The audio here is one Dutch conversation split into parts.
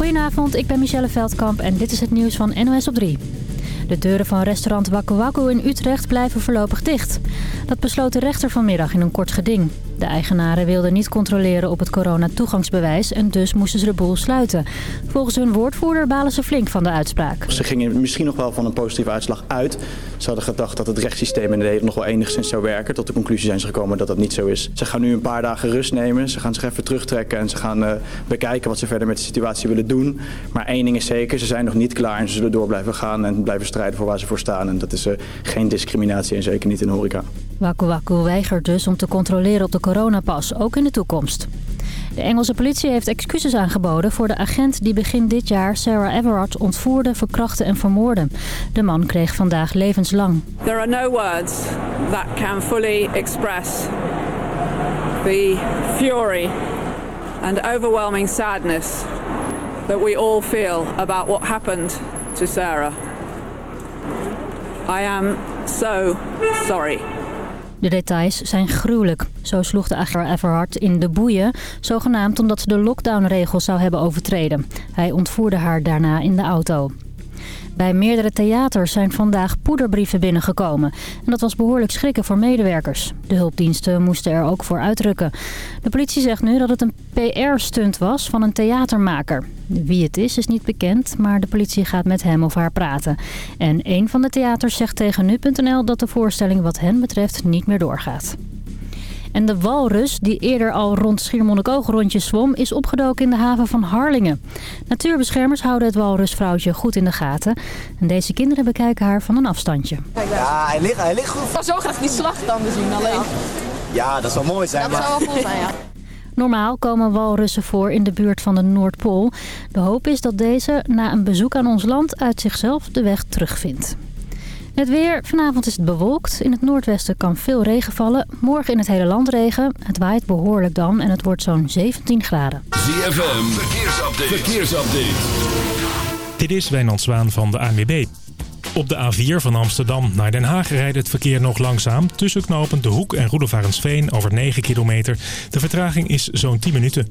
Goedenavond, ik ben Michelle Veldkamp en dit is het nieuws van NOS op 3. De deuren van restaurant Waku in Utrecht blijven voorlopig dicht. Dat besloot de rechter vanmiddag in een kort geding. De eigenaren wilden niet controleren op het coronatoegangsbewijs en dus moesten ze de boel sluiten. Volgens hun woordvoerder balen ze flink van de uitspraak. Ze gingen misschien nog wel van een positieve uitslag uit. Ze hadden gedacht dat het rechtssysteem in Nederland nog wel enigszins zou werken. Tot de conclusie zijn ze gekomen dat dat niet zo is. Ze gaan nu een paar dagen rust nemen. Ze gaan zich even terugtrekken en ze gaan uh, bekijken wat ze verder met de situatie willen doen. Maar één ding is zeker, ze zijn nog niet klaar en ze zullen door blijven gaan en blijven strijden voor waar ze voor staan. En dat is uh, geen discriminatie en zeker niet in horeca. Waku Waku weigert dus om te controleren op de coronapas, ook in de toekomst. De Engelse politie heeft excuses aangeboden voor de agent die begin dit jaar Sarah Everard ontvoerde, verkrachtte en vermoordde. De man kreeg vandaag levenslang. There are no words that can fully express the fury and overwhelming sadness that we all feel about what happened to Sarah. I am so sorry. De details zijn gruwelijk. Zo sloeg de agent Everhard in de boeien, zogenaamd omdat ze de lockdownregels zou hebben overtreden. Hij ontvoerde haar daarna in de auto. Bij meerdere theaters zijn vandaag poederbrieven binnengekomen. En dat was behoorlijk schrikken voor medewerkers. De hulpdiensten moesten er ook voor uitrukken. De politie zegt nu dat het een PR-stunt was van een theatermaker. Wie het is, is niet bekend, maar de politie gaat met hem of haar praten. En een van de theaters zegt tegen nu.nl dat de voorstelling wat hen betreft niet meer doorgaat. En de walrus, die eerder al rond Schiermonnikoog rondjes zwom, is opgedoken in de haven van Harlingen. Natuurbeschermers houden het walrusvrouwtje goed in de gaten. En deze kinderen bekijken haar van een afstandje. Ja, hij ligt, hij ligt goed. Ik zou zo graag die slagtanden zien alleen. Ja, dat zou mooi zijn. Dat zou wel cool zijn, ja. Normaal komen walrussen voor in de buurt van de Noordpool. De hoop is dat deze na een bezoek aan ons land uit zichzelf de weg terugvindt. Het weer. Vanavond is het bewolkt. In het noordwesten kan veel regen vallen. Morgen in het hele land regen. Het waait behoorlijk dan en het wordt zo'n 17 graden. ZFM. Verkeersupdate. Verkeersupdate. Dit is Wijnand Zwaan van de ANWB. Op de A4 van Amsterdam naar Den Haag rijdt het verkeer nog langzaam. Tussen knooppunt De Hoek en Roelofarensveen over 9 kilometer. De vertraging is zo'n 10 minuten.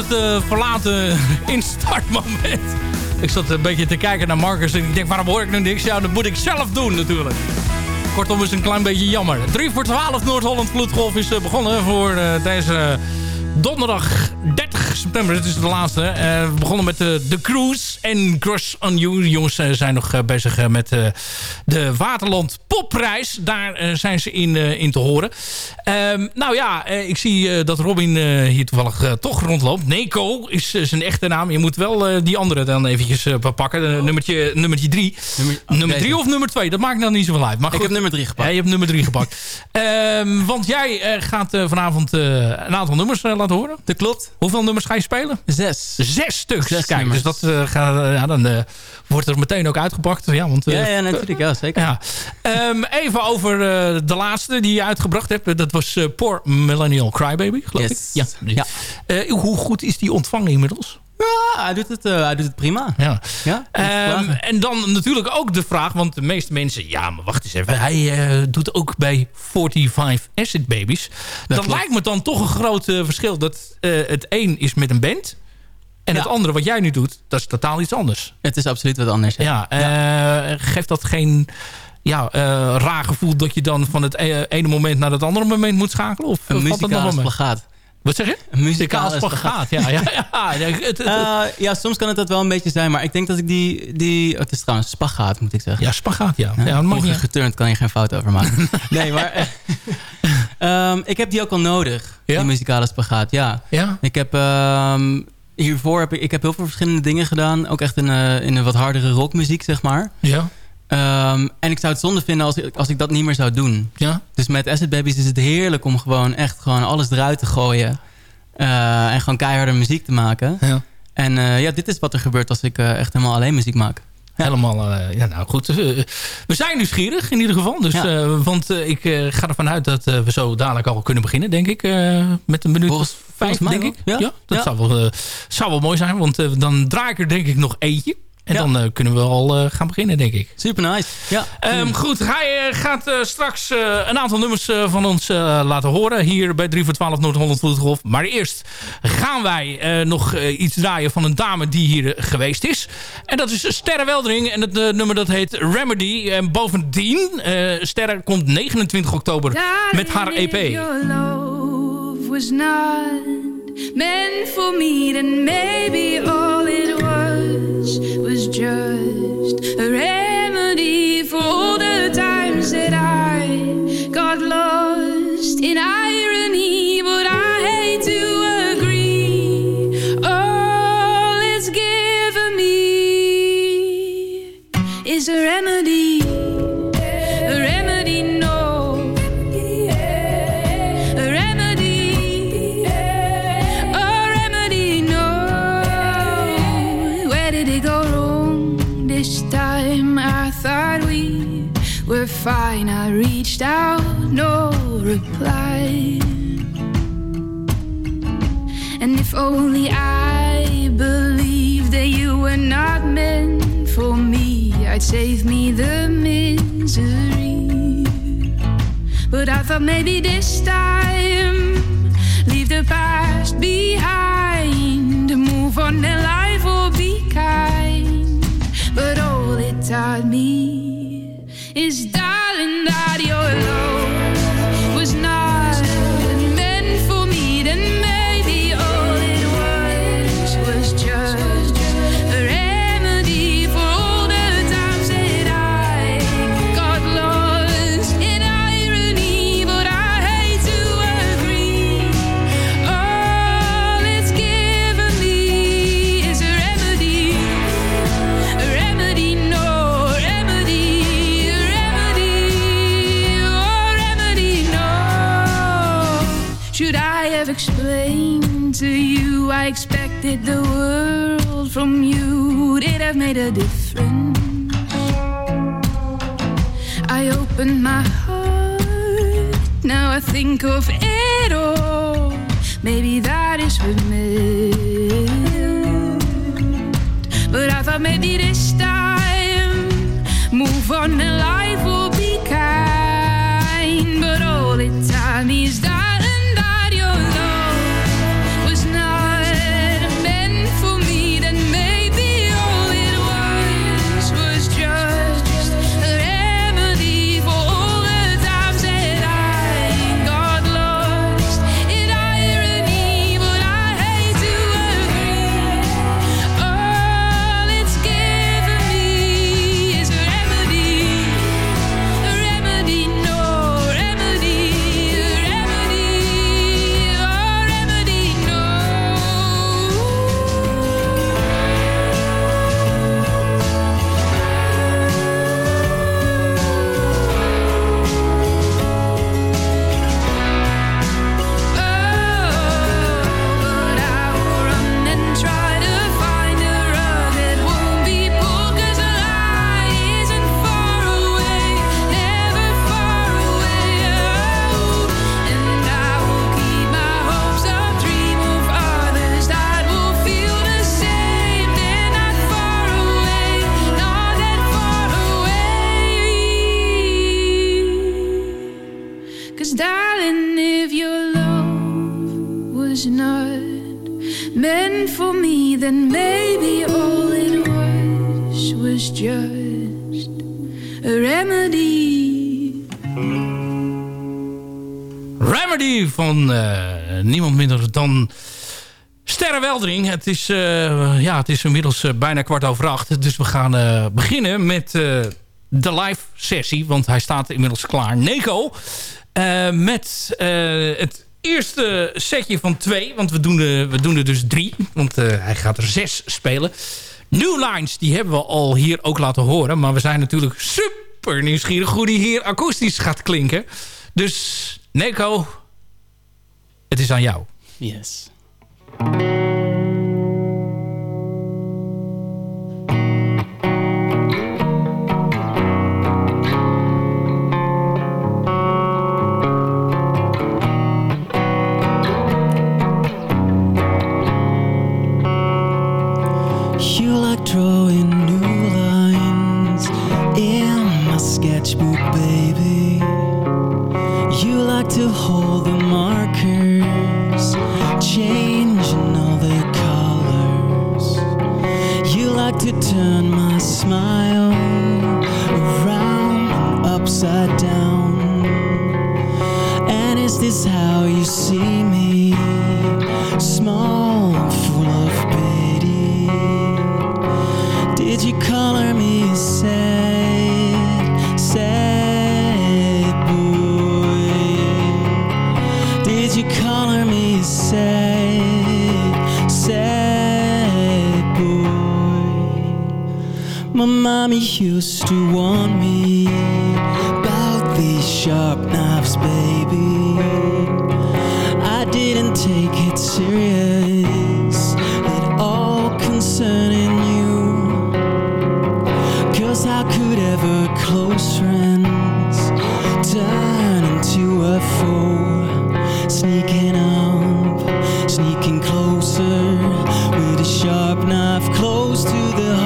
Het uh, verlaten instartmoment. Ik zat een beetje te kijken naar Marcus en ik denk, waarom hoor ik nu niks? Ja, dat moet ik zelf doen natuurlijk. Kortom is een klein beetje jammer. 3 voor 12 Noord-Holland Vloedgolf is begonnen voor deze donderdag 30 september. Dit is de laatste. Uh, we begonnen met de, de Cruise en Crush on You. De jongens uh, zijn nog bezig met de Waterland Popprijs. Daar zijn ze in, in te horen. Um, nou ja, ik zie dat Robin hier toevallig toch rondloopt. Neko is zijn echte naam. Je moet wel die andere dan eventjes pakken. nummertje, nummertje drie. Nummer, nummer drie of nummer twee? Dat maakt dan niet zoveel uit. Maar ik heb nummer drie gepakt. Ja, je hebt nummer drie gepakt. um, want jij gaat vanavond een aantal nummers laten horen. Dat klopt. Hoeveel nummers ga je spelen? Zes. Zes stuks. Zes Kijk, nummers. dus dat uh, gaat, ja, dan uh, wordt er meteen ook uitgepakt. Ja, want, uh, ja, ja, natuurlijk. Ja, zeker. Ja. Um, even over de laatste die je uitgebracht hebt. Dat was Poor Millennial Crybaby, geloof yes. ik. Ja. ja. hoe goed is die ontvangen inmiddels? Ja, hij doet het, uh, hij doet het prima. Ja. Ja, um, en dan natuurlijk ook de vraag, want de meeste mensen... Ja, maar wacht eens even. Hij uh, doet ook bij 45 Acid Babies. Dat, dat lijkt me dan toch een groot uh, verschil. Dat het een is met een band... En ja. het andere wat jij nu doet, dat is totaal iets anders. Het is absoluut wat anders. Ja, ja. geeft dat geen ja, raar gevoel dat je dan van het ene moment naar het andere moment moet schakelen? Of een muzikale spagaat. Wat zeg je? Een muzikaal spagaat. Ja, ja, ja. ja, het, het, uh, ja, soms kan het dat wel een beetje zijn. Maar ik denk dat ik die... die het is trouwens spagaat, moet ik zeggen. Ja, spagaat, ja. ja, ja mag je geturnd kan je geen fout over maken. nee, maar... um, ik heb die ook al nodig. Ja? Die muzikale spagaat, ja. ja? Ik heb... Um, hiervoor heb ik, ik heb heel veel verschillende dingen gedaan. Ook echt in, uh, in een wat hardere rockmuziek, zeg maar. Ja. Um, en ik zou het zonde vinden als ik, als ik dat niet meer zou doen. Ja? Dus met Acid Babies is het heerlijk om gewoon echt gewoon alles eruit te gooien. Uh, en gewoon keiharde muziek te maken. Ja. En uh, ja, dit is wat er gebeurt als ik uh, echt helemaal alleen muziek maak. Ja. Helemaal, ja nou goed. we zijn nieuwsgierig in ieder geval. Dus, ja. want ik ga ervan uit dat we zo dadelijk al kunnen beginnen, denk ik. met een minuut volgens, of vijf, volgens denk ik. Ja, ja dat Zou, wel, zou wel mooi zijn. Want dan draai ik er denk ik nog eentje. En ja. dan uh, kunnen we al uh, gaan beginnen, denk ik. Super nice. Ja. Um, goed, hij uh, gaat straks een aantal nummers van ons laten horen. Hier bij 3 voor 12 Noord-Holland Vloedgolf. Maar eerst gaan wij nog iets draaien van een dame die hier geweest is. En dat is Sterre Weldering. En het nummer dat heet Remedy. En bovendien, Sterre komt 29 oktober met haar EP. Your love was not meant for me. Then maybe all it was that I save me the misery. But I thought maybe this made a difference? I opened my heart. Now I think of it all. Maybe that is what meant. But I thought maybe this time, move on and life Het is, uh, ja, het is inmiddels uh, bijna kwart over acht. Dus we gaan beginnen met de live sessie. Want hij staat inmiddels klaar. Neko. met het eerste setje van twee. Want we doen, er, we doen er dus drie. Want hij gaat er zes spelen. New Lines, die hebben we al hier ook laten horen. Maar we zijn natuurlijk super nieuwsgierig hoe die hier akoestisch gaat klinken. Dus Neko, het is aan jou. Yes. life close to the heart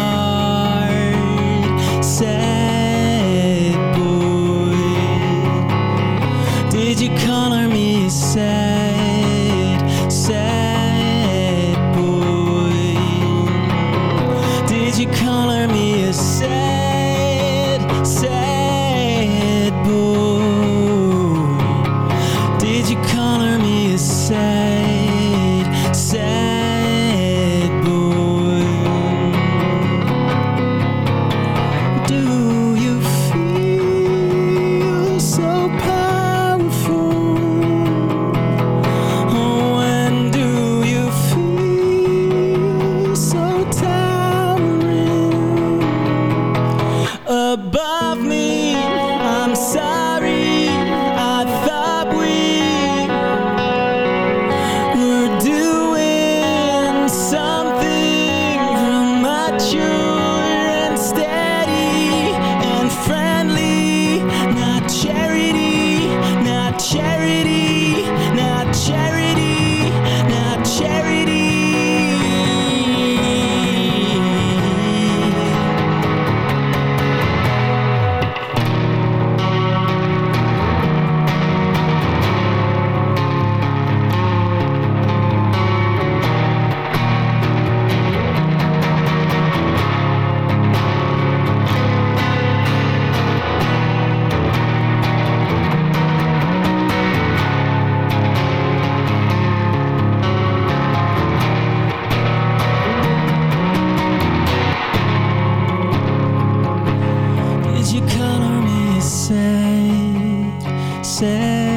Ja,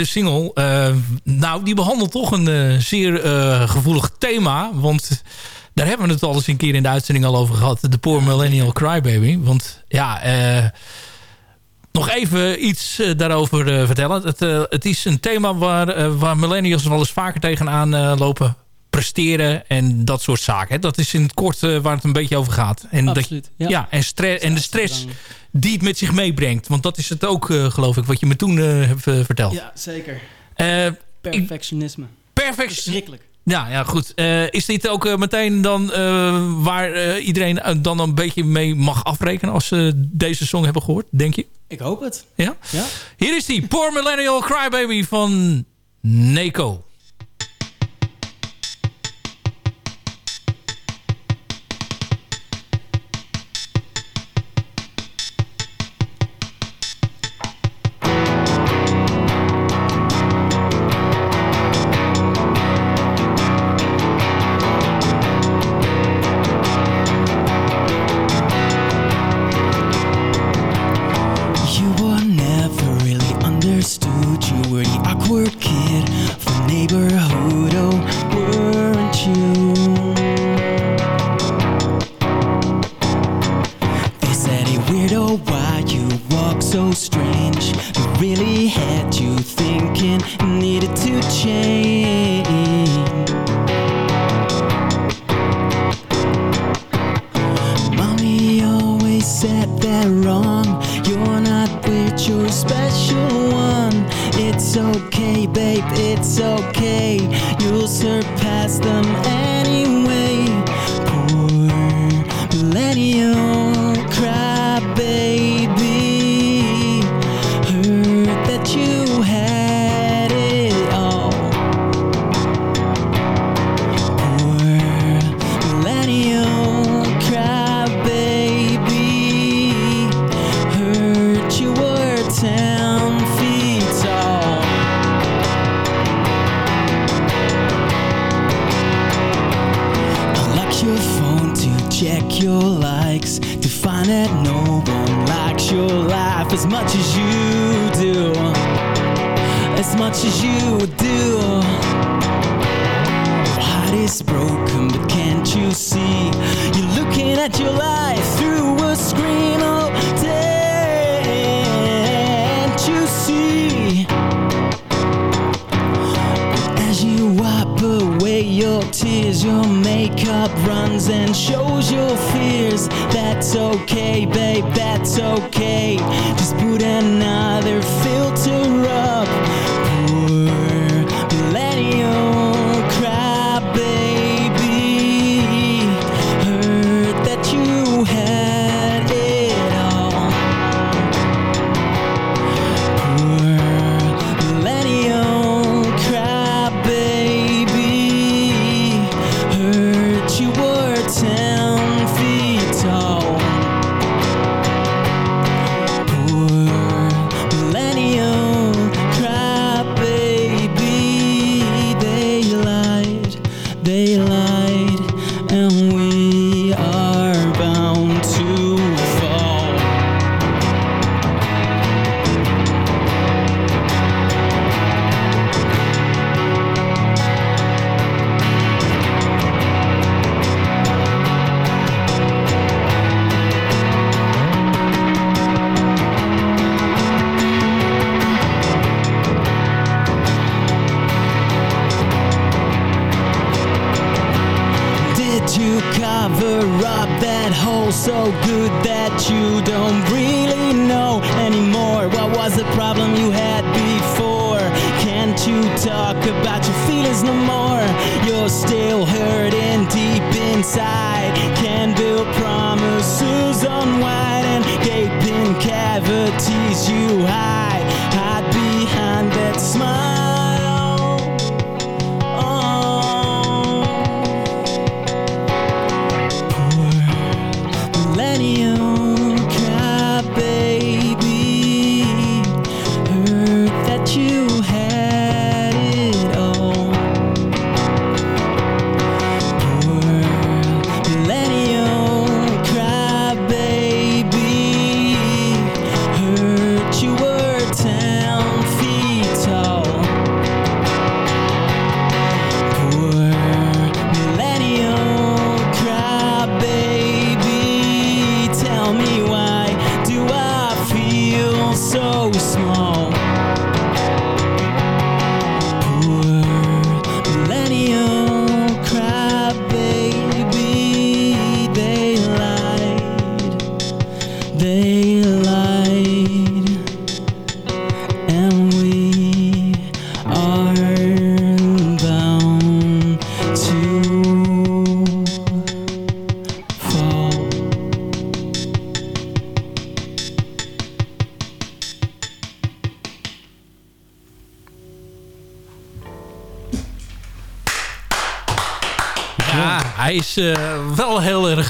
de single. Eh, nou, die behandelt toch een eh, zeer eh, gevoelig thema. Want daar hebben we het al eens een keer in de uitzending al over gehad. De Poor Millennial Crybaby. Want ja, nog even iets daarover vertellen. Het, het, is een thema waar, waar millennials wel eens vaker tegenaan lopen presteren en dat soort zaken. Dat is in het kort eh, waar het een beetje over gaat. En Absoluut. Ja. en, en de stress die het met zich meebrengt. Want dat is het ook, eh, geloof ik, wat je me toen eh, hebt verteld. Ja, zeker. Perfectionisme. Perfect. Verschrikkelijk. Ja, ja goed. Is dit ook meteen dan waar iedereen dan een beetje mee mag afrekenen... als ze deze song hebben gehoord, denk je? Ik hoop het. Ja? ja? Hier is die, Poor Millennial Crybaby van Neko.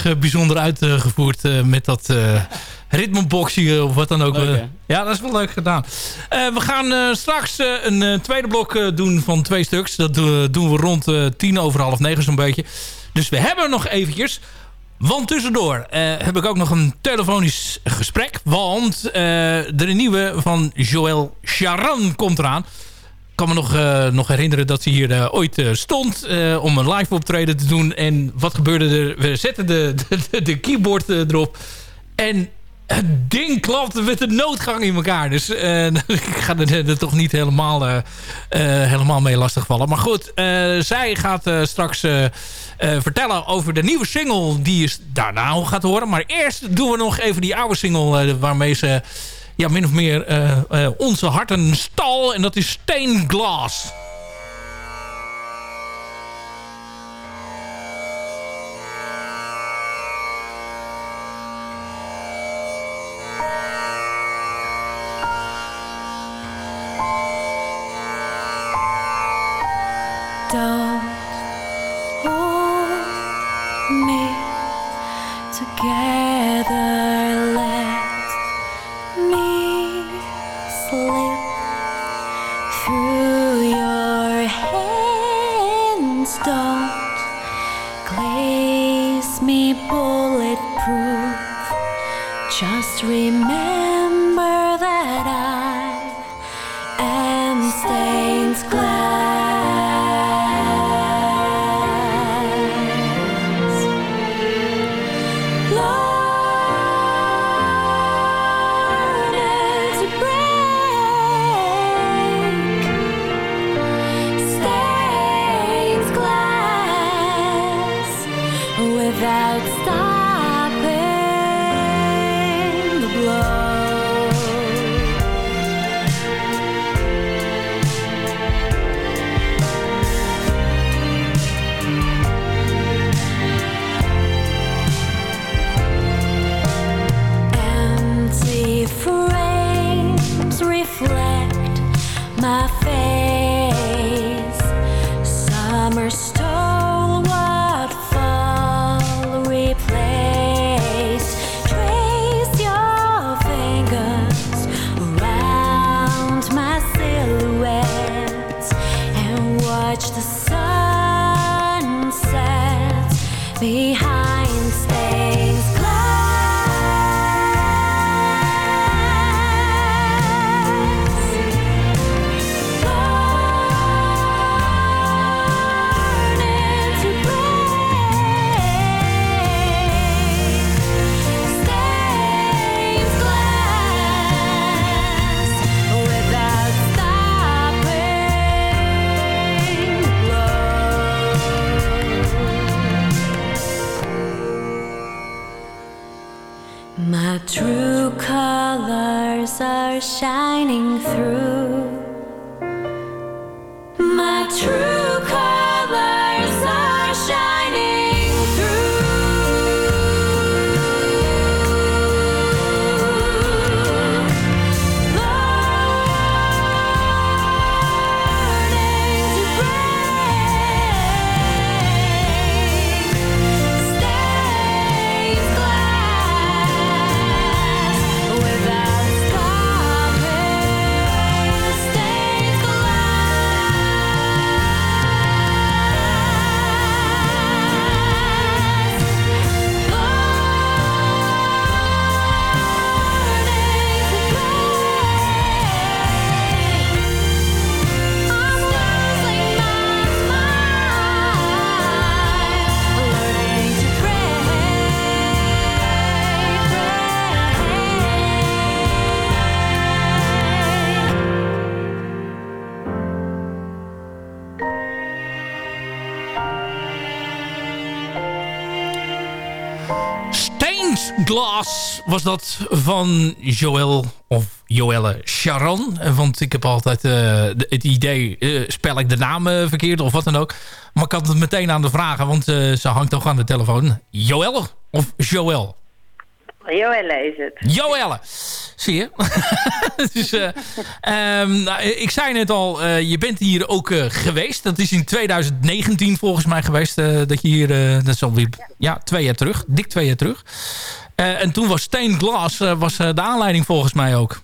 Erg eh, bijzonder uitgevoerd eh, met dat uh, ritmeboxie of wat dan ook. Leuk, ja, dat is wel leuk gedaan. Eh, we gaan eh, straks eh, een eh, tweede blok eh, doen van twee stuks. Dat doen- we rond eh, tien over half negen zo'n beetje. Dus we hebben nog eventjes... Want tussendoor eh, heb ik ook nog een telefonisch gesprek. Want eh, de nieuwe van Joël Charan komt eraan. Kan me nog, eh, nog herinneren dat ze hier eh, ooit eh, stond om een live optreden te doen. En wat gebeurde er? We zetten de, de, de keyboard erop. En het ding klapte met een noodgang in elkaar. Dus eh, ik ga er, er toch niet helemaal, eh, helemaal mee lastigvallen. Maar goed, zij gaat straks vertellen over de nieuwe single die je daarna gaat horen. Maar eerst doen we nog even die oude single waarmee ze ja, min of meer eh, eh, onze harten stal. En dat is Stained Glass. Was dat van Joël of Joelle Charon. Want ik heb altijd uh, het idee, uh, spel ik de naam uh, verkeerd of wat dan ook. Maar ik had het meteen aan de vragen, want ze hangt toch aan de telefoon. Joël of Joël? Joelle is het. Joelle. Zie je? dus, um, nou, ik zei net al, je bent hier ook geweest. Dat is in 2019 volgens mij geweest. dat je hier, dat is alweer ja. ja, twee jaar terug. Dik twee jaar terug. En toen was Stain Glass was, de aanleiding volgens mij ook.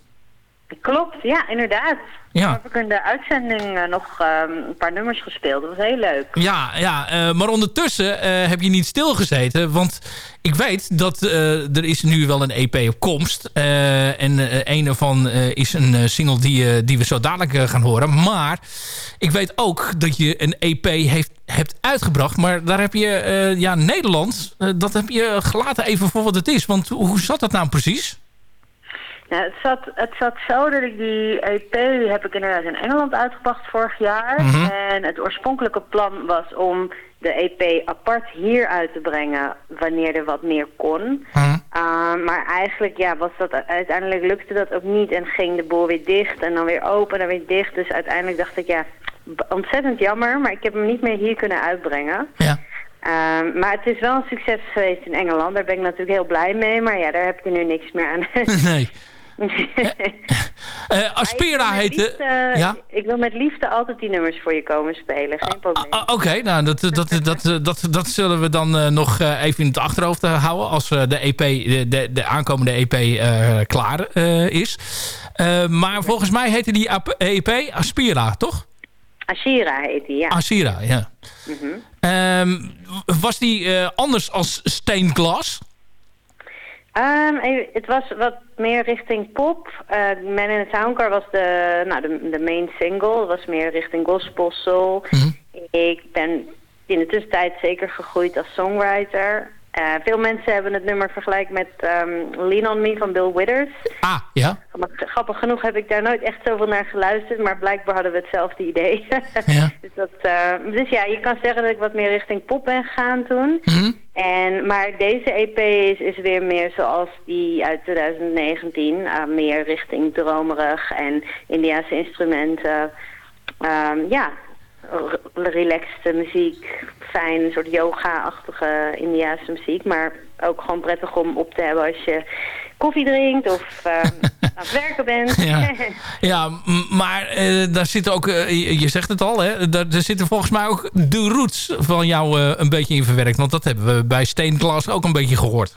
Klopt, ja, inderdaad. Ja. Heb ik in de uitzending uh, nog um, een paar nummers gespeeld. Dat was heel leuk. Ja, ja uh, maar ondertussen uh, heb je niet stilgezeten. Want ik weet dat er is nu wel een EP op komst. en een ervan is een single die, die we zo dadelijk gaan horen. Maar ik weet ook dat je een EP heeft, hebt uitgebracht. Maar daar heb je, ja, Nederland, dat heb je gelaten even voor wat het is. Want hoe zat dat nou precies? Ja, het, zat, het zat zo dat ik die EP heb ik inderdaad in Engeland uitgebracht vorig jaar. Mhm. En het oorspronkelijke plan was om de EP apart hier uit te brengen wanneer er wat meer kon. Mhm. Uh, maar eigenlijk ja, was dat, uiteindelijk lukte dat ook niet en ging de boel weer dicht en dan weer open en dan weer dicht. Dus uiteindelijk dacht ik ja, ontzettend jammer, maar ik heb hem niet meer hier kunnen uitbrengen. Ja. Uh, maar het is wel een succes geweest in Engeland. Daar ben ik natuurlijk heel blij mee. Maar ja, daar heb je nu niks meer aan. nee. Uh, Aspera heette... Ja? Ik wil met liefde altijd die nummers voor je komen spelen. Geen probleem. Uh, Oké, nou dat, dat, dat, dat, dat zullen we dan nog even in het achterhoofd houden... als de, EP, de, de, de aankomende EP klaar is. maar volgens mij heette die EP Aspira, toch? Ashira heet die, ja. Ashira, ja. Mm was die anders als Steenglas? Um, het was wat meer richting pop. Uh, Man in the Soundcar was de, nou, de, de main single. Het was meer richting gospel, soul. Mhm. Ik ben in de tussentijd zeker gegroeid als songwriter. Uh, veel mensen hebben het nummer vergelijk met um, Lean On Me van Bill Withers. Ah, ja. Maar grappig genoeg heb ik daar nooit echt zoveel naar geluisterd, maar blijkbaar hadden we hetzelfde idee. ja. dus, dat, uh, dus ja, je kan zeggen dat ik wat meer richting pop ben gegaan toen. Mm en, maar deze EP is, is weer meer zoals die uit 2019, uh, meer richting dromerig en Indiase instrumenten. Um, ja, relaxte muziek, fijn, een soort yoga-achtige Indiaanse muziek. Maar ook gewoon prettig om op te hebben als je koffie drinkt of uh, aan het werken bent. Ja, ja maar uh, daar zitten ook, uh, je zegt het al, hè, daar, daar, zitten volgens mij ook de roots van jou een beetje in verwerkt. Want dat hebben we bij Steenglas ook een beetje gehoord.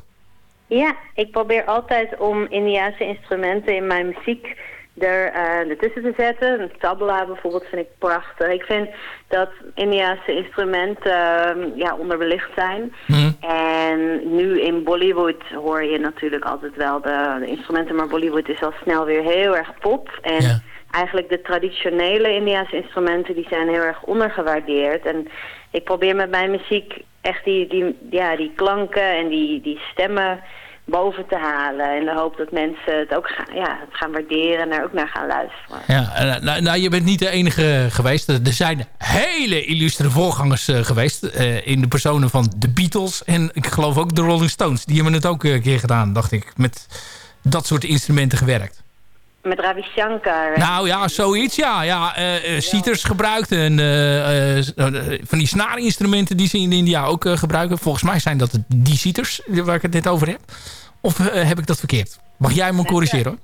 Ja, ik probeer altijd om Indiaanse instrumenten in mijn muziek er uh, ertussen te zetten. Een tabla bijvoorbeeld vind ik prachtig. Ik vind dat Indiaanse instrumenten uh, ja, onderbelicht zijn. Mhm. En nu in Bollywood hoor je natuurlijk altijd wel de, de, instrumenten, maar Bollywood is al snel weer heel erg pop. En eigenlijk de traditionele Indiaanse instrumenten die zijn heel erg ondergewaardeerd. En ik probeer met mijn muziek echt die, die, ja, die klanken en die, die stemmen boven te halen. In de hoop dat mensen het ook gaan, ja, het gaan waarderen en er ook naar gaan luisteren. Ja, eh, nou, nou, je bent niet de enige geweest. Er zijn hele illustere voorgangers uh, geweest. Uh, in de personen van de Beatles. En ik geloof ook de Rolling Stones. Die hebben het ook een keer gedaan, dacht ik. Met dat soort instrumenten gewerkt. Met Ravi Shankar. Nou ja, zoiets ja. ja citers gebruikt en van die snaarinstrumenten die ze in India ook gebruiken. Volgens mij zijn dat die citers waar ik het net over heb. Of eh, heb ik dat verkeerd? Mag jij me corrigeren hoor?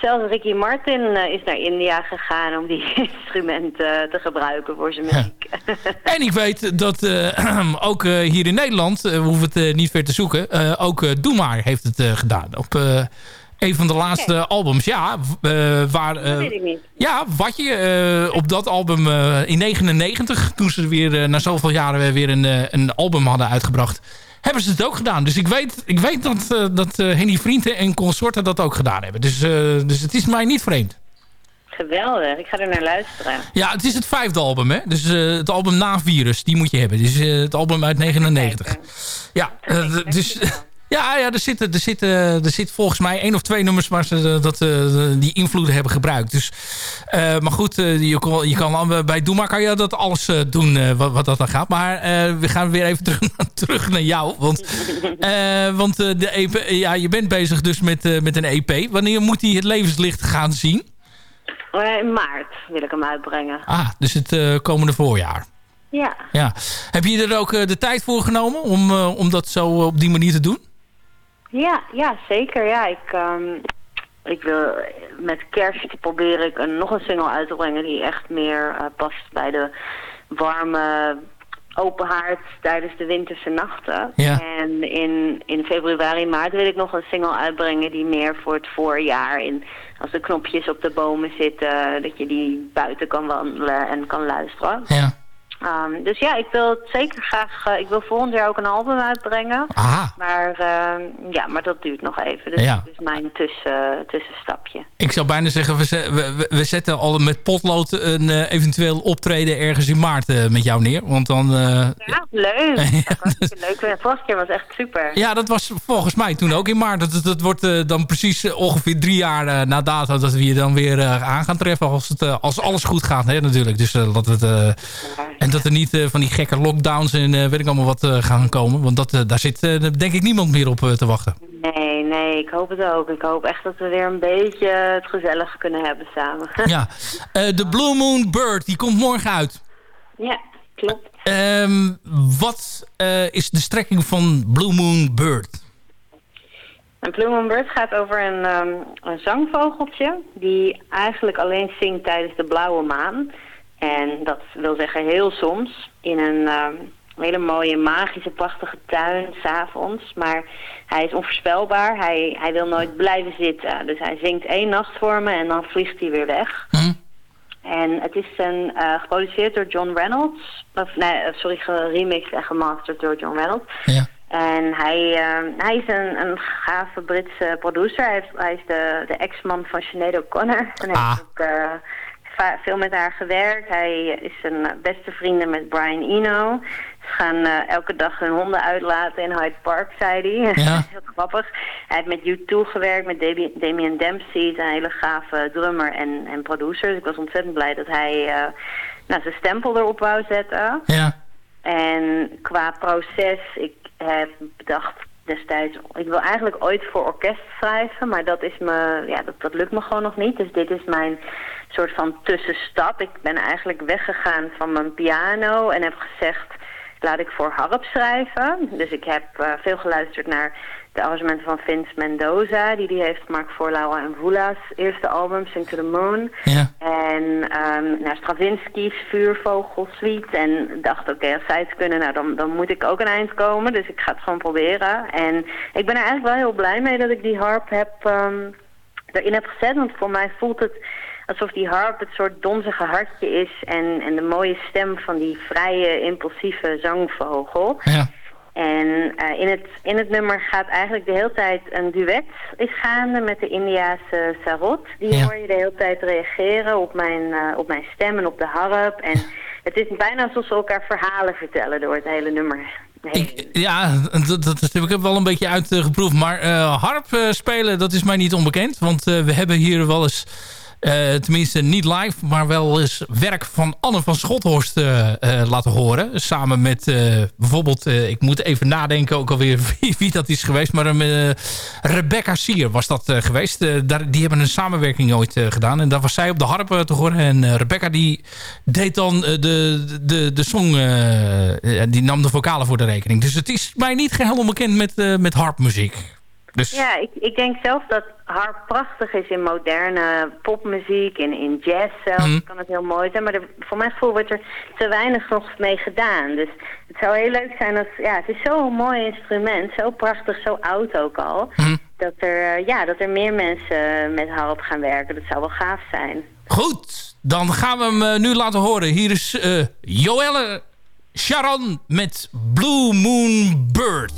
Zelfs Ricky Martin uh, is naar India gegaan om die instrumenten te gebruiken voor zijn muziek. en ik weet dat uh, ook uh, hier in Nederland, we hoeven het niet ver te zoeken, ook Doe Maar heeft het gedaan. Op een van de laatste albums, ja. waar, dat weet ik niet. Ja, wat je op dat album in 99, toen ze weer na zoveel jaren weer een, een album hadden uitgebracht hebben ze het ook gedaan. Dus ik weet, ik weet dat, uh, dat uh, Henny Vrienden en consorten dat ook gedaan hebben. Dus, uh, dus het is mij niet vreemd. Geweldig, ik ga er naar luisteren. Ja, het is het vijfde album, hè? Dus het album na Virus, die moet je hebben. Dus het album uit 99. Ja, dus... Ja, ja er, zitten, er, zitten, er zit volgens mij één of twee nummers waar ze dat, die invloeden hebben gebruikt. Dus, maar goed, je, kan, je kan, bij Doema kan je dat alles doen wat, wat dat dan gaat. Maar we gaan weer even terug, terug naar jou. Want, want de EP, ja, je bent bezig dus met, met een EP. Wanneer moet hij het levenslicht gaan zien? in maart wil ik hem uitbrengen. Ah, dus het komende voorjaar. Ja. ja. Heb je er ook de tijd voor genomen om, om dat zo op die manier te doen? Ja, ja zeker. Ja, ik, um, ik wil met kerst probeer ik een, nog een single uit te brengen die echt meer uh, past bij de warme open haard tijdens de winterse nachten. Ja. En in, in februari, maart wil ik nog een single uitbrengen die meer voor het voorjaar in als de knopjes op de bomen zitten, dat je die buiten kan wandelen en kan luisteren. Ja. Um, dus ja, ik wil het zeker graag... Uh, ik wil volgend jaar ook een album uitbrengen. Aha. Maar, uh, ja, maar dat duurt nog even. Dus ja. dat is mijn tussen, tussenstapje. Ik zou bijna zeggen, we, we, we zetten al met potlood een uh, eventueel optreden ergens in maart met jou neer. Want dan... ja, leuk. ja, dat leuk. De vorige keer was echt super. Ja, dat was volgens mij toen ook in maart. Dat, dat wordt dan precies ongeveer drie jaar na data dat we je dan weer aan gaan treffen. Als, het, als alles goed gaat, hè, natuurlijk. Dus dat het... En dat er niet uh, van die gekke lockdowns en uh, weet ik allemaal wat uh, gaan komen. Want dat, daar zit denk ik niemand meer op te wachten. Nee, nee, ik hoop het ook. Ik hoop echt dat we weer een beetje het gezellig kunnen hebben samen. ja, de Blue Moon Bird, die komt morgen uit. Ja, klopt. Um, wat is de strekking van Blue Moon Bird? Een Blue Moon Bird gaat over een, um, een zangvogeltje die eigenlijk alleen zingt tijdens de blauwe maan. En dat wil zeggen heel soms in een um, hele mooie, magische, prachtige tuin, s'avonds. Maar hij is onvoorspelbaar. Hij, hij wil nooit blijven zitten. Dus hij zingt één nacht voor me en dan vliegt hij weer weg. Hm? En het is een, uh, geproduceerd door John Reynolds. Of nee, sorry, geremixed en gemasterd door John Reynolds. Ja. En hij, uh, hij is een, een gave Britse producer. Hij, heeft, hij is de, de ex-man van Sinead O'Connor. En hij ah. heeft ook... Uh, veel met haar gewerkt. Hij is een beste vrienden met Brian Eno. Ze gaan uh, elke dag hun honden uitlaten in Hyde Park, zei hij. Ja. Heel grappig. Hij heeft met U2 gewerkt, met Dami Damien Dempsey, een hele gave drummer en, en producer. Dus ik was ontzettend blij dat hij uh, nou, zijn stempel erop wou zetten. Ja. En qua proces, ik heb bedacht destijds, ik wil eigenlijk ooit voor orkest schrijven, maar dat is me, ja, dat, dat lukt me gewoon nog niet. Dus dit is mijn soort van tussenstap. Ik ben eigenlijk weggegaan van mijn piano en heb gezegd, laat ik voor harp schrijven. Dus ik heb uh, veel geluisterd naar de arrangementen van Vince Mendoza, die die heeft gemaakt voor Laura en Vula's eerste album, Sing to the Moon. Ja. En um, naar Stravinsky's Vuurvogel Suite. En dacht, oké, okay, als zij het kunnen, nou, dan, dan moet ik ook een eind komen. Dus ik ga het gewoon proberen. En ik ben er eigenlijk wel heel blij mee dat ik die harp heb, um, erin heb gezet. Want voor mij voelt het alsof die harp het soort donzige hartje is... en, en de mooie stem van die vrije, impulsieve zangvogel. Ja. En uh, in, het, in het nummer gaat eigenlijk de hele tijd een duet is gaande met de Indiase sarot. Die Ja. hoor je de hele tijd reageren op mijn, uh, op mijn stem en op de harp. En het is bijna alsof ze elkaar verhalen vertellen door het hele nummer. Ik, ja, dat, heb ik wel een beetje uitgeproefd. Maar uh, harp spelen, dat is mij niet onbekend. Want we hebben hier wel eens... Uh, tenminste niet live, maar wel eens werk van Anne van Schothorst uh, uh, laten horen. Samen met bijvoorbeeld, ik moet even nadenken ook alweer wie, wie dat is geweest. Maar Rebecca Sier was dat geweest. daar, die hebben een samenwerking ooit gedaan. En daar was zij op de harp te horen. En Rebecca die deed dan de, de, de song, die nam de vocalen voor de rekening. Dus het is mij niet geheel onbekend met, met harpmuziek. Dus... Ja, ik, ik denk zelf dat harp prachtig is in moderne popmuziek en in jazz zelfs. Mhm. Kan het heel mooi zijn, maar er, voor mijn gevoel wordt er te weinig nog mee gedaan. Dus het zou heel leuk zijn als, ja, het is zo'n mooi instrument, zo prachtig, zo oud ook al. Mhm. Dat, er, eh, ja, dat er meer mensen met harp gaan werken. Dat zou wel gaaf zijn. Goed, dan gaan we hem uh, nu laten horen. Hier is uh, Joelle Sharon met Blue Moon Bird.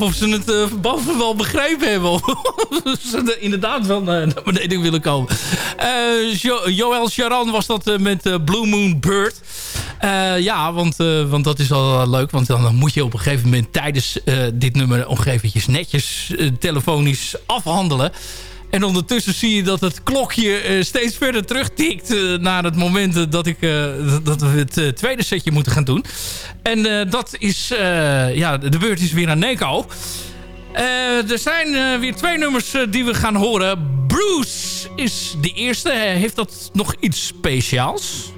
Of ze het uh, wel begrepen hebben. Of ze er inderdaad wel eh, naar beneden willen komen. Eh, jo Joël Charan was dat met Blue Moon Bird. Ja, want, want dat is wel leuk. Want dan moet je op een gegeven moment tijdens dit nummer... nog eventjes netjes telefonisch afhandelen. En ondertussen zie je dat het klokje eh, steeds verder terugtikt... eh, naar het moment dat, ik, eh, dat we het tweede setje moeten gaan doen. En dat is... ja, de beurt is weer aan Neko. Er zijn weer twee nummers die we gaan horen. Bruce is de eerste. Heeft dat nog iets speciaals?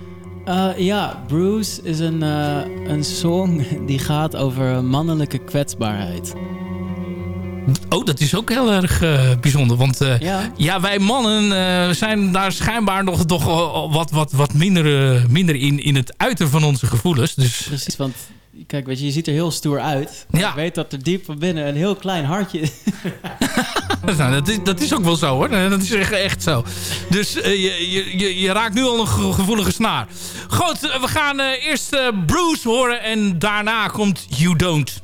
Uh, ja, Bruce is een, eh, een song die gaat over mannelijke kwetsbaarheid. Oh, dat is ook heel erg eh, bijzonder. Want eh, Ja. ja. wij mannen eh, zijn daar schijnbaar nog toch wat, wat, wat minder, minder in, in het uiten van onze gevoelens. Dus Precies, want kijk, weet je, je ziet er heel stoer uit. Ja. Ik weet dat er diep van binnen een heel klein hartje is. nou, dat, is, dat is ook wel zo hoor. Dat is echt, echt zo. Dus je, je, je, je raakt nu al een ge- gevoelige snaar. Goed, we gaan eerst Bruce horen en daarna komt You Don't.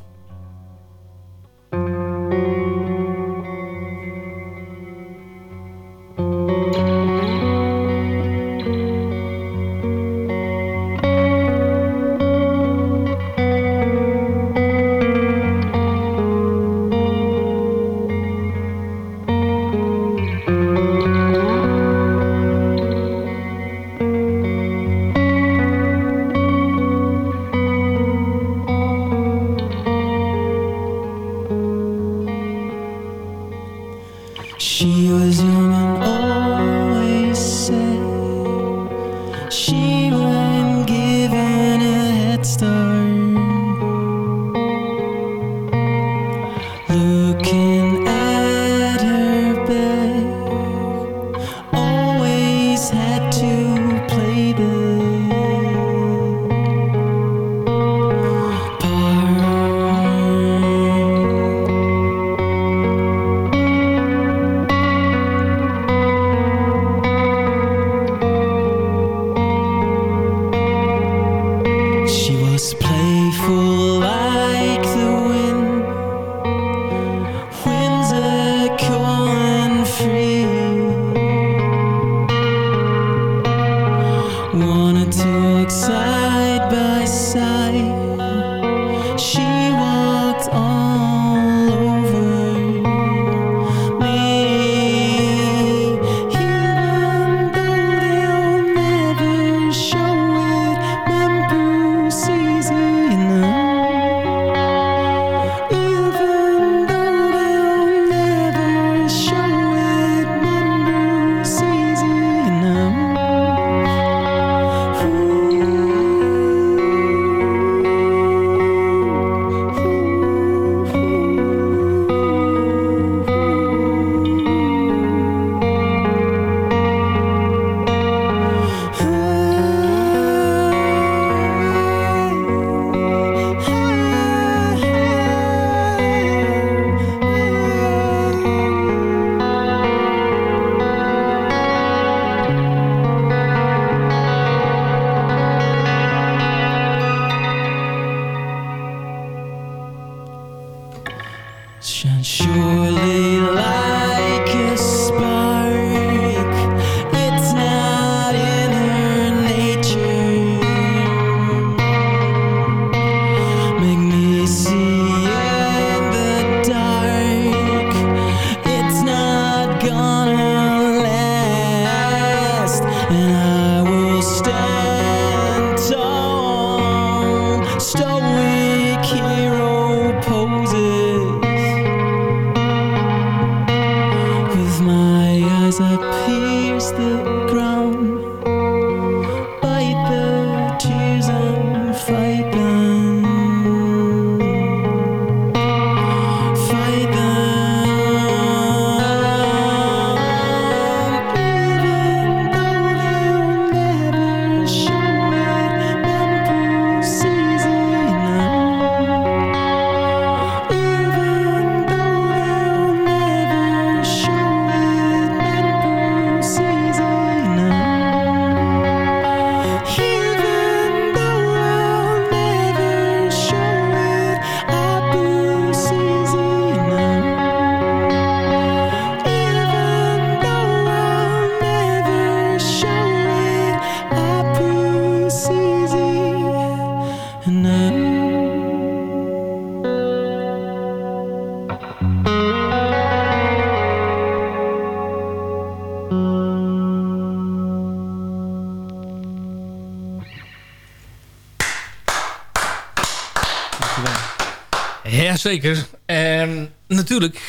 Jazeker. En natuurlijk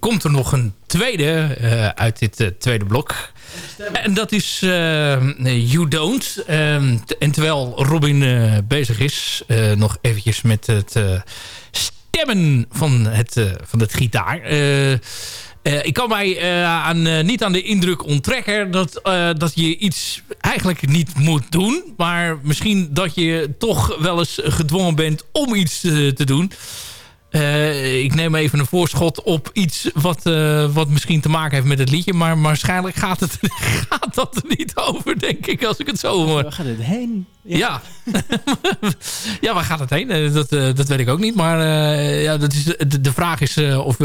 komt er nog een tweede eh, uit dit eh, tweede blok. En dat is eh, You Don't. Ehm, en terwijl Robin bezig is, nog eventjes met het stemmen van het, van het gitaar. Ik kan mij aan, niet aan de indruk onttrekken dat, dat je iets eigenlijk niet moet doen. Maar misschien dat je toch wel eens gedwongen bent om iets te doen. Eh, ik neem even een voorschot op iets wat, eh, wat misschien te maken heeft met het liedje. Maar waarschijnlijk gaat, het, gaat dat er niet over, denk ik, als ik het zo hoor. Waar gaat het heen? Ja. Ja, waar gaat het heen? Eh, Dat, dat weet ik ook niet. Maar ja, dat is, de, de vraag is of,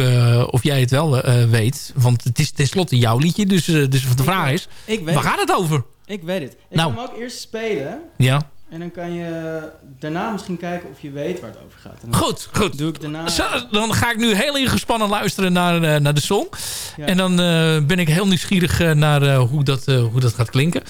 of jij het wel weet. Want het is tenslotte jouw liedje. Dus, dus de vraag is, waar het. gaat het over? Ik weet het. Ik Nou. kan hem ook eerst spelen. Ja. En dan kan je daarna misschien kijken of je weet waar het over gaat. En Goed, goed. Doe ik daarna... Zo, dan ga ik nu heel ingespannen luisteren naar, eh, naar de song. Ja. En dan eh, ben ik heel nieuwsgierig eh, naar hoe, dat, hoe dat gaat klinken.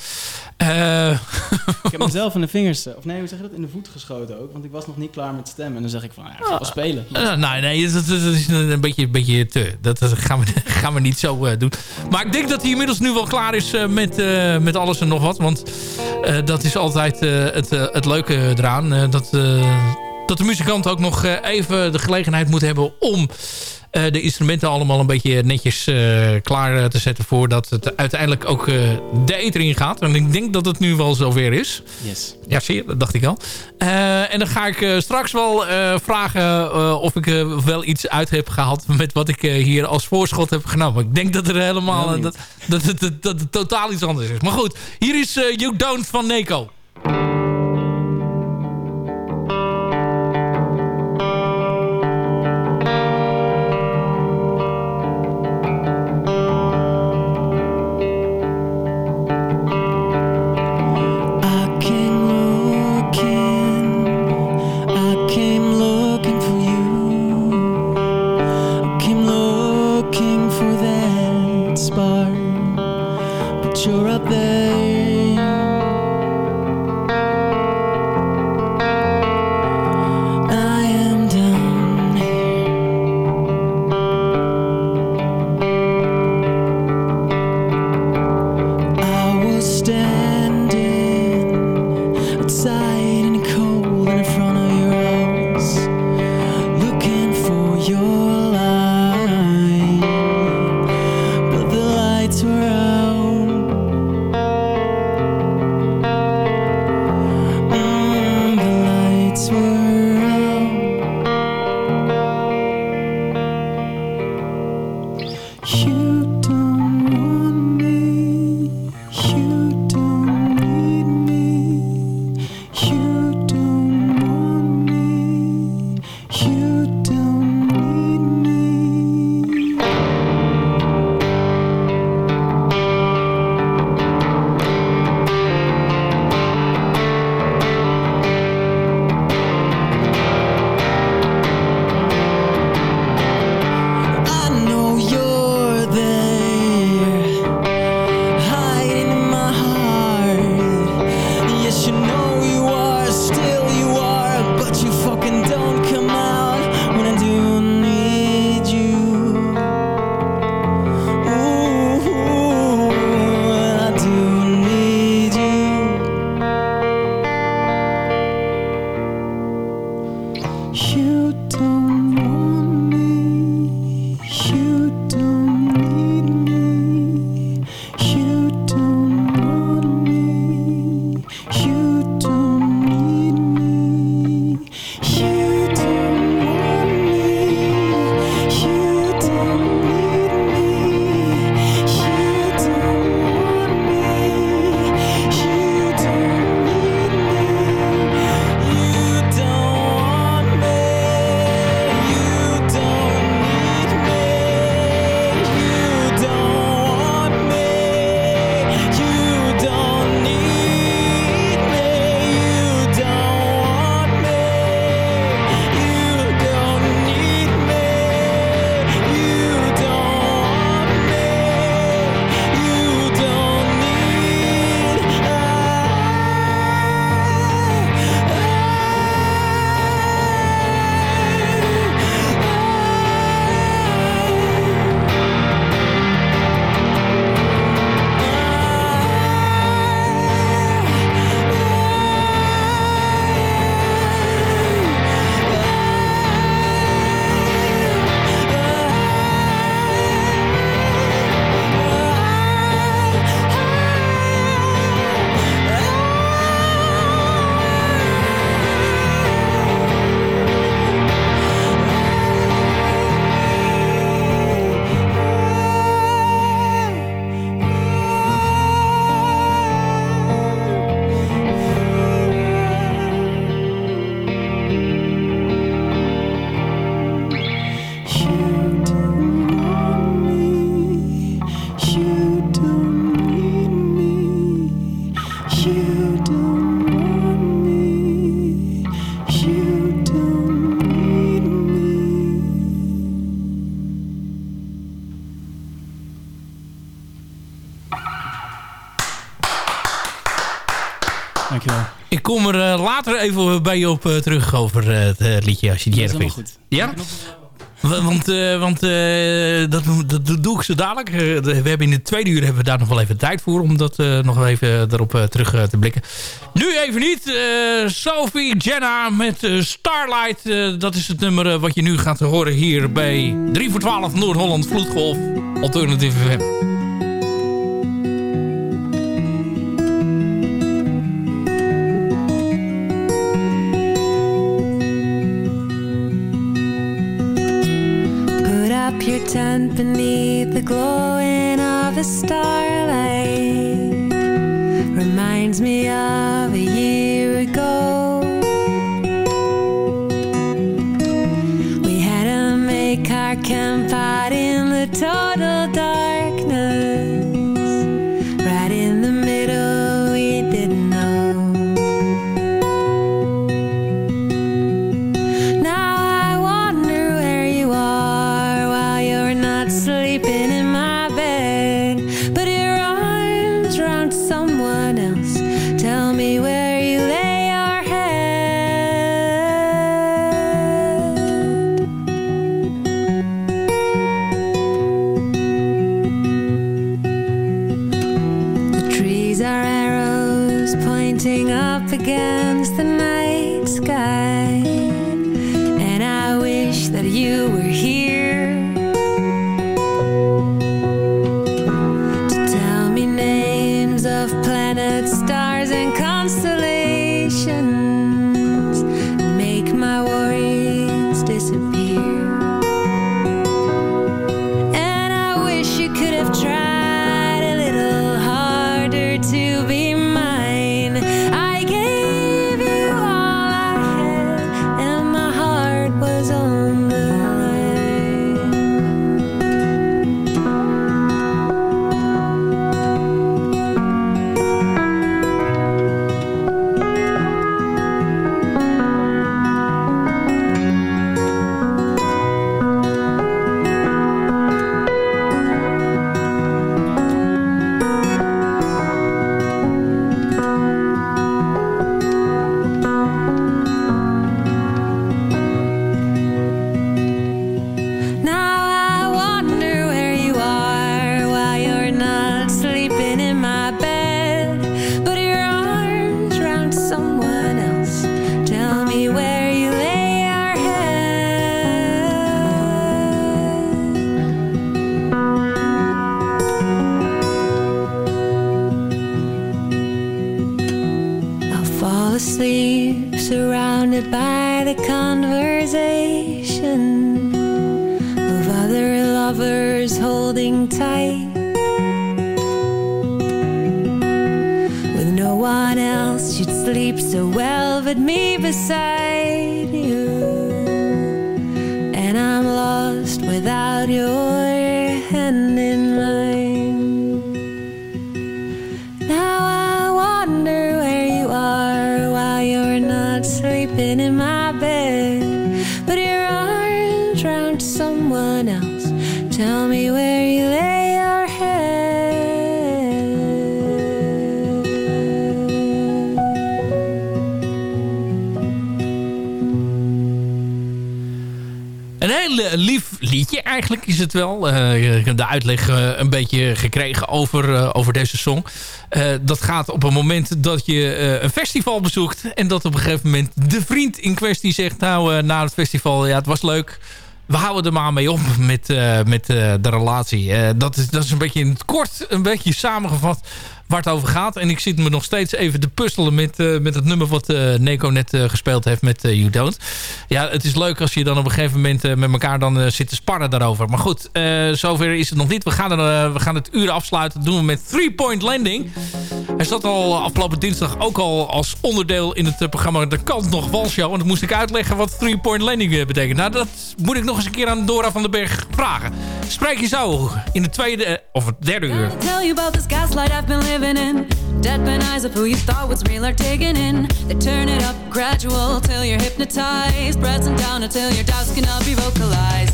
Ik heb mezelf in de vingers, eh, of nee, hoe zeg je dat? In de voet geschoten ook. Want ik was nog niet klaar met stemmen. En dan zeg ik van, ja, ik ga wel spelen. Eh, nee, nee, dat, is een, beetje, een beetje te. Dat, dat gaan, we, gaan we niet zo eh, doen. Maar ik denk dat hij inmiddels nu wel klaar is met, met alles en nog wat. Want dat is altijd het, het leuke eraan. dat, dat de muzikant ook nog even de gelegenheid moet hebben om... eh, de instrumenten allemaal een beetje netjes eh, klaar eh, te zetten... voordat het uiteindelijk ook de eter in gaat. En ik denk dat het nu wel zover is. Yes. Ja, zie je, dat dacht ik al. En dan ga ik straks wel vragen of ik wel iets uit heb gehaald met wat ik hier als voorschot heb genomen. Ik denk dat er helemaal dat, dat, dat, dat, dat het totaal iets anders is. Maar goed, hier is You Don't van Neko. Er eh, later even bij je op eh, terug over eh, het liedje, als je Dat erg vindt. helemaal Ja? Wa- Want, want dat, dat, doe ik zo dadelijk. De- we hebben in het tweede uur hebben we daar nog wel even tijd voor... om dat nog even erop eh, terug te blikken. Nu even niet. Sophie Jenna met Starlight. dat is het nummer wat je nu gaat horen hier bij 3 voor 12 Noord-Holland Vloedgolf. Alternative FM. Your tent beneath the glowing of a starlight. Reminds me of a year ago. We had to make our camp out in the total darkness. Het wel. Eh, ik heb de uitleg eh, een beetje gekregen over, eh, over deze song. Dat gaat op een moment dat je een festival bezoekt... en dat op een gegeven moment de vriend in kwestie zegt... nou, na het festival, ja, het was leuk... We houden er maar mee op met, eh, met eh, de relatie. Eh, dat, is, dat is een beetje in het kort, een beetje samengevat waar het over gaat. En ik zit me nog steeds even te puzzelen met, met het nummer wat Neko net gespeeld heeft met You Don't. Ja, het is leuk als je dan op een gegeven moment met elkaar dan zit te sparren daarover. Maar goed, zover is het nog niet. We gaan, we gaan het uur afsluiten. Dat doen we met Three Point Landing. Hij zat al afgelopen dinsdag ook al als onderdeel in het eh, programma De Kant Nog Walshow. En dan moest ik uitleggen wat Three Point Landing eh, betekent. Nou, dat moet ik nog eens een keer aan Dora van den Berg vragen. Spreek je zo in de tweede eh, of het derde uur. Tell you about this gaslight I've been living in. Deadpan eyes of who you thought was real are digging in. They turn it up gradual till you're hypnotized. Pressing down until your doubts cannot be vocalized.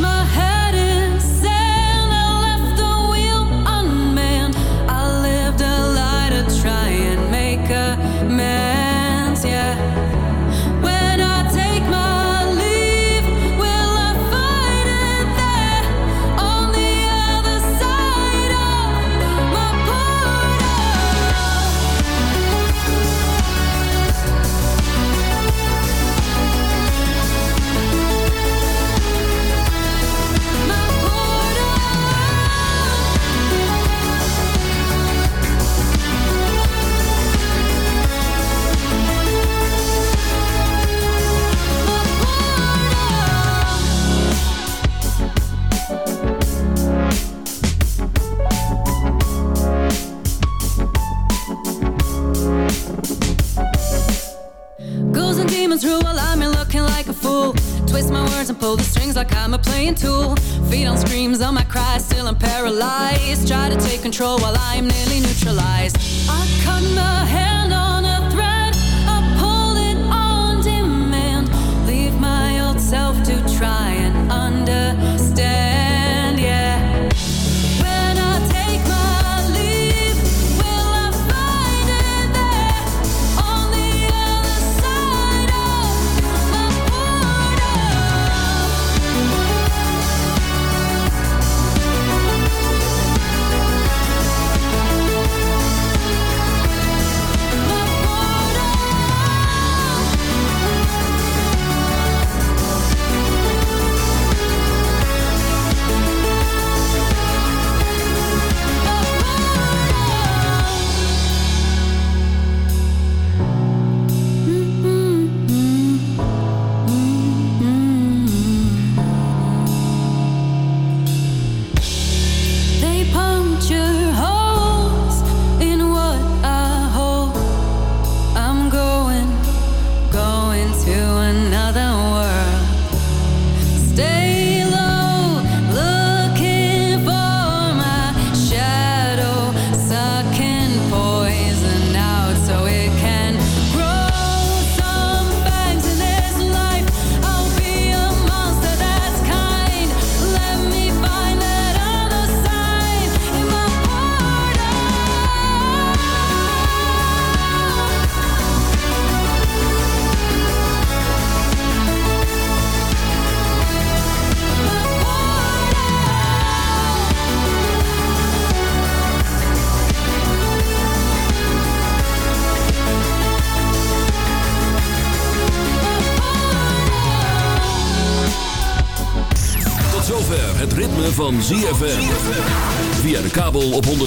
My head Demons while I'm here looking like a fool. Twist my words and pull the strings like I'm a playing tool. Feed on screams, on my cries, still I'm paralyzed. Try to take control while I'm nearly neutralized. I cut my hand on a thread, I pulled it on demand. Leave my old self to try